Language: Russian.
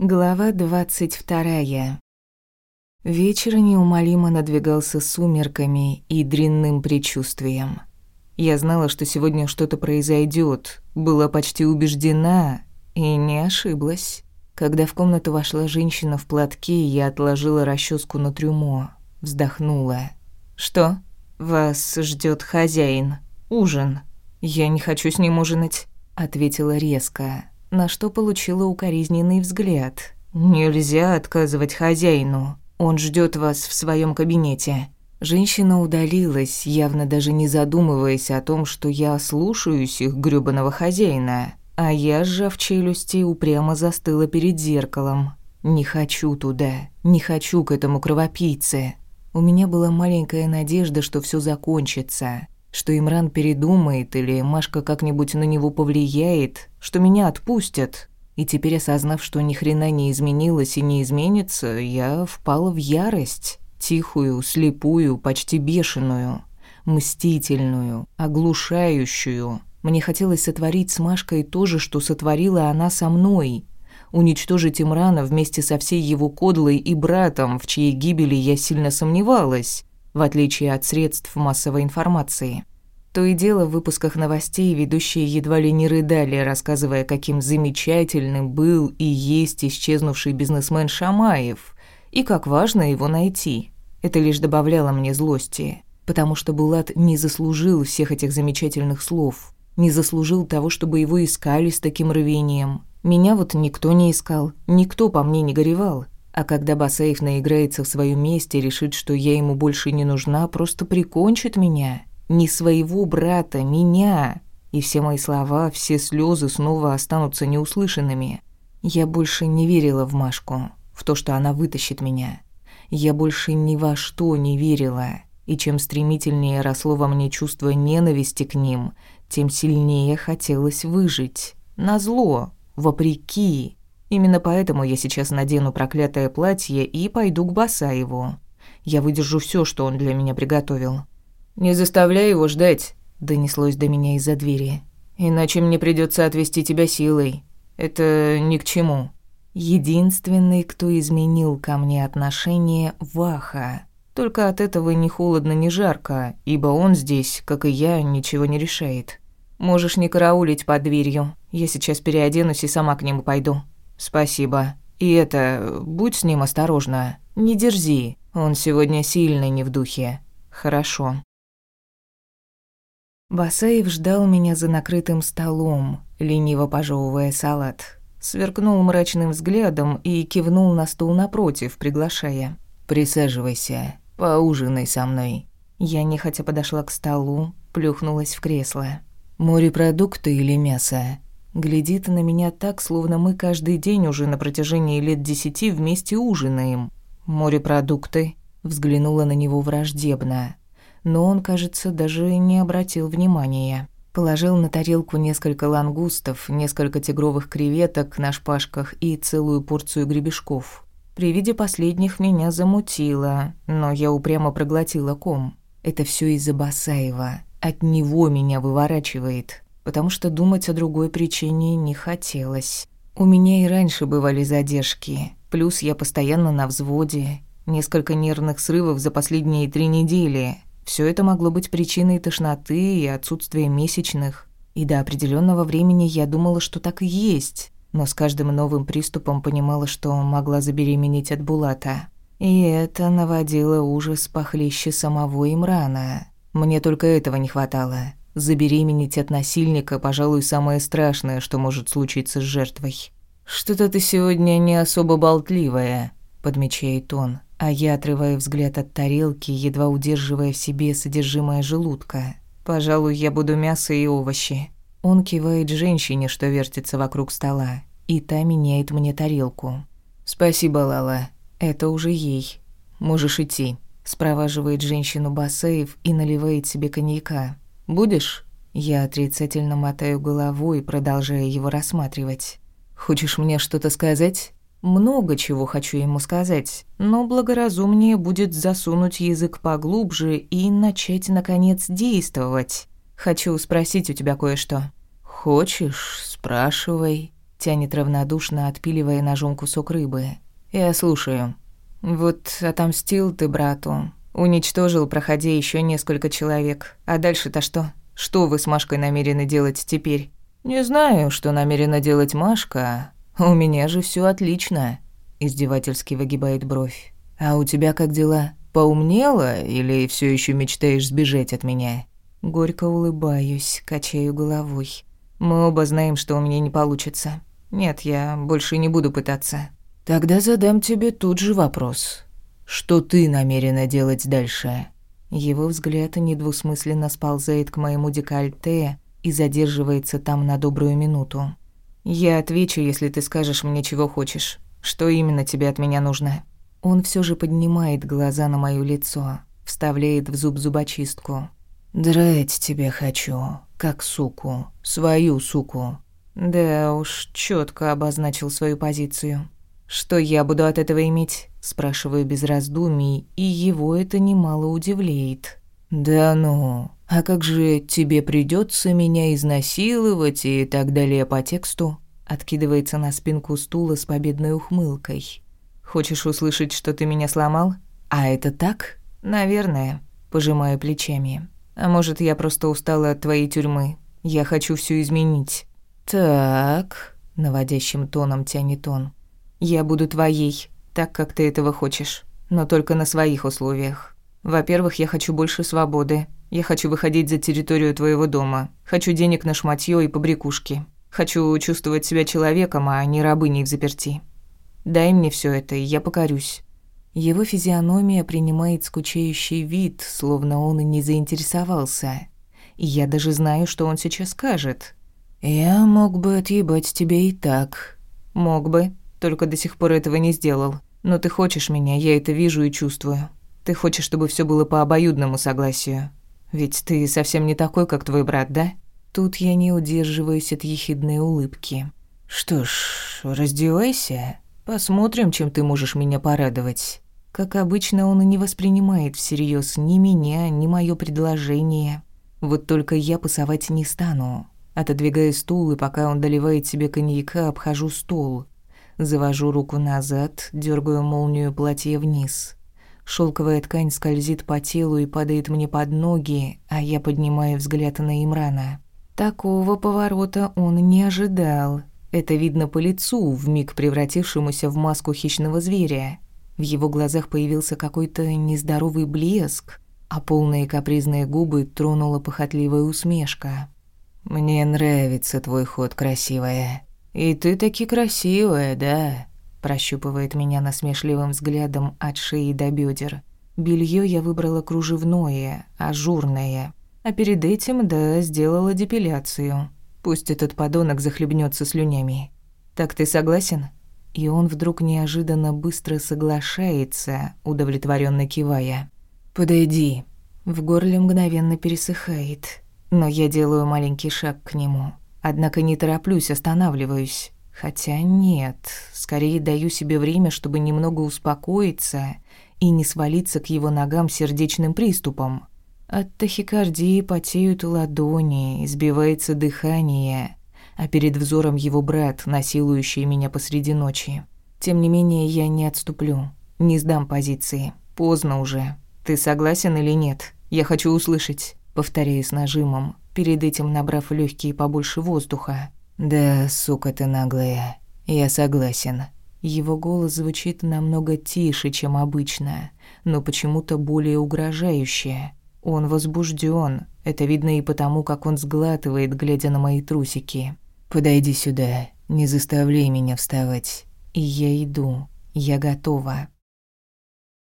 Глава двадцать вторая. Вечер неумолимо надвигался сумерками и дрянным предчувствием. Я знала, что сегодня что-то произойдет, была почти убеждена и не ошиблась. Когда в комнату вошла женщина в платке, я отложила расческу на трюмо, вздохнула. «Что? Вас ждет хозяин. Ужин. Я не хочу с ним ужинать», — ответила резко на что получила укоризненный взгляд. «Нельзя отказывать хозяину. Он ждет вас в своем кабинете». Женщина удалилась, явно даже не задумываясь о том, что я слушаюсь их грёбаного хозяина. А я, сжав челюсти, упрямо застыла перед зеркалом. «Не хочу туда, не хочу к этому кровопийце». У меня была маленькая надежда, что все закончится что Имран передумает или Машка как-нибудь на него повлияет, что меня отпустят. И теперь, осознав, что ни хрена не изменилось и не изменится, я впала в ярость, тихую, слепую, почти бешеную, мстительную, оглушающую. Мне хотелось сотворить с Машкой то же, что сотворила она со мной. Уничтожить Имрана вместе со всей его кодлой и братом, в чьей гибели я сильно сомневалась в отличие от средств массовой информации. То и дело в выпусках новостей ведущие едва ли не рыдали, рассказывая, каким замечательным был и есть исчезнувший бизнесмен Шамаев, и как важно его найти. Это лишь добавляло мне злости, потому что Булат не заслужил всех этих замечательных слов, не заслужил того, чтобы его искали с таким рвением. Меня вот никто не искал, никто по мне не горевал. А когда Басаев наиграется в своем месте, решит, что я ему больше не нужна, просто прикончит меня. Не своего брата, меня. И все мои слова, все слезы снова останутся неуслышанными. Я больше не верила в Машку, в то, что она вытащит меня. Я больше ни во что не верила. И чем стремительнее росло во мне чувство ненависти к ним, тем сильнее хотелось выжить. Назло, вопреки. Именно поэтому я сейчас надену проклятое платье и пойду к Басаеву. Я выдержу все, что он для меня приготовил. «Не заставляй его ждать», — донеслось до меня из-за двери. «Иначе мне придется отвести тебя силой. Это ни к чему». Единственный, кто изменил ко мне отношение — Ваха. Только от этого ни холодно, ни жарко, ибо он здесь, как и я, ничего не решает. Можешь не караулить под дверью. Я сейчас переоденусь и сама к нему пойду. «Спасибо. И это, будь с ним осторожна. Не дерзи. Он сегодня сильный не в духе. Хорошо». Басаев ждал меня за накрытым столом, лениво пожевывая салат. Сверкнул мрачным взглядом и кивнул на стул напротив, приглашая. «Присаживайся, поужинай со мной». Я нехотя подошла к столу, плюхнулась в кресло. «Морепродукты или мясо?» Глядит на меня так, словно мы каждый день уже на протяжении лет десяти вместе ужинаем. Морепродукты. Взглянула на него враждебно. Но он, кажется, даже не обратил внимания. Положил на тарелку несколько лангустов, несколько тигровых креветок на шпажках и целую порцию гребешков. При виде последних меня замутило, но я упрямо проглотила ком. Это все из-за Басаева. От него меня выворачивает потому что думать о другой причине не хотелось. У меня и раньше бывали задержки, плюс я постоянно на взводе, несколько нервных срывов за последние три недели. Все это могло быть причиной тошноты и отсутствия месячных. И до определенного времени я думала, что так и есть, но с каждым новым приступом понимала, что могла забеременеть от Булата. И это наводило ужас похлеще самого Имрана. Мне только этого не хватало. Забеременеть от насильника, пожалуй, самое страшное, что может случиться с жертвой. «Что-то ты сегодня не особо болтливая», — подмечает он, а я отрываю взгляд от тарелки, едва удерживая в себе содержимое желудка. «Пожалуй, я буду мясо и овощи». Он кивает женщине, что вертится вокруг стола, и та меняет мне тарелку. «Спасибо, Лала. Это уже ей. Можешь идти». Спроваживает женщину Басеев и наливает себе коньяка. Будешь?» Я отрицательно мотаю головой, продолжая его рассматривать. «Хочешь мне что-то сказать?» Много чего хочу ему сказать, но благоразумнее будет засунуть язык поглубже и начать, наконец, действовать. Хочу спросить у тебя кое-что. «Хочешь? Спрашивай». Тянет равнодушно, отпиливая ножом кусок рыбы. «Я слушаю. Вот отомстил ты брату. Уничтожил, проходя еще несколько человек. А дальше-то что? Что вы с Машкой намерены делать теперь?» «Не знаю, что намерена делать Машка. У меня же все отлично», — издевательски выгибает бровь. «А у тебя как дела? Поумнела или все еще мечтаешь сбежать от меня?» Горько улыбаюсь, качаю головой. «Мы оба знаем, что у меня не получится. Нет, я больше не буду пытаться». «Тогда задам тебе тут же вопрос. Что ты намерена делать дальше?» Его взгляд недвусмысленно сползает к моему декольте и задерживается там на добрую минуту. «Я отвечу, если ты скажешь мне, чего хочешь. Что именно тебе от меня нужно?» Он все же поднимает глаза на моё лицо, вставляет в зуб зубочистку. «Драть тебя хочу, как суку, свою суку». Да уж, четко обозначил свою позицию. «Что я буду от этого иметь?» Спрашиваю без раздумий, и его это немало удивляет. «Да ну, а как же тебе придется меня изнасиловать и так далее по тексту?» Откидывается на спинку стула с победной ухмылкой. Хочешь услышать, что ты меня сломал? А это так? Наверное. Пожимаю плечами. А может, я просто устала от твоей тюрьмы. Я хочу все изменить. Так, наводящим тоном тянет он. Я буду твоей, так как ты этого хочешь, но только на своих условиях. Во-первых, я хочу больше свободы. Я хочу выходить за территорию твоего дома. Хочу денег на шматьё и побрякушки. Хочу чувствовать себя человеком, а не рабыней в заперти. Дай мне все это, и я покорюсь». Его физиономия принимает скучающий вид, словно он и не заинтересовался. И я даже знаю, что он сейчас скажет. «Я мог бы отъебать тебя и так». «Мог бы, только до сих пор этого не сделал. Но ты хочешь меня, я это вижу и чувствую. Ты хочешь, чтобы все было по обоюдному согласию. Ведь ты совсем не такой, как твой брат, да?» Тут я не удерживаюсь от ехидной улыбки. «Что ж, раздевайся». Посмотрим, чем ты можешь меня порадовать. Как обычно, он и не воспринимает всерьез ни меня, ни мое предложение. Вот только я пасовать не стану. Отодвигаю стул, и пока он доливает себе коньяка, обхожу стол. Завожу руку назад, дергаю молнию платья вниз. Шелковая ткань скользит по телу и падает мне под ноги, а я поднимаю взгляд на Имрана. Такого поворота он не ожидал. Это видно по лицу, вмиг превратившемуся в маску хищного зверя. В его глазах появился какой-то нездоровый блеск, а полные капризные губы тронула похотливая усмешка. «Мне нравится твой ход, красивая. И ты таки красивая, да?» Прощупывает меня насмешливым взглядом от шеи до бедер. Белье я выбрала кружевное, ажурное. А перед этим, да, сделала депиляцию. Пусть этот подонок захлебнется слюнями. Так ты согласен? И он вдруг неожиданно быстро соглашается, удовлетворенно кивая. Подойди. В горле мгновенно пересыхает, но я делаю маленький шаг к нему. Однако не тороплюсь, останавливаюсь. Хотя нет, скорее даю себе время, чтобы немного успокоиться и не свалиться к его ногам сердечным приступом. От тахикардии потеют ладони, избивается дыхание, а перед взором его брат, насилующий меня посреди ночи. Тем не менее, я не отступлю, не сдам позиции. Поздно уже. Ты согласен или нет? Я хочу услышать, повторяю с нажимом, перед этим набрав легкие побольше воздуха. Да, сука ты наглая. Я согласен. Его голос звучит намного тише, чем обычно, но почему-то более угрожающе. Он возбужден. Это видно и потому, как он сглатывает, глядя на мои трусики. «Подойди сюда, не заставляй меня вставать». И я иду. Я готова.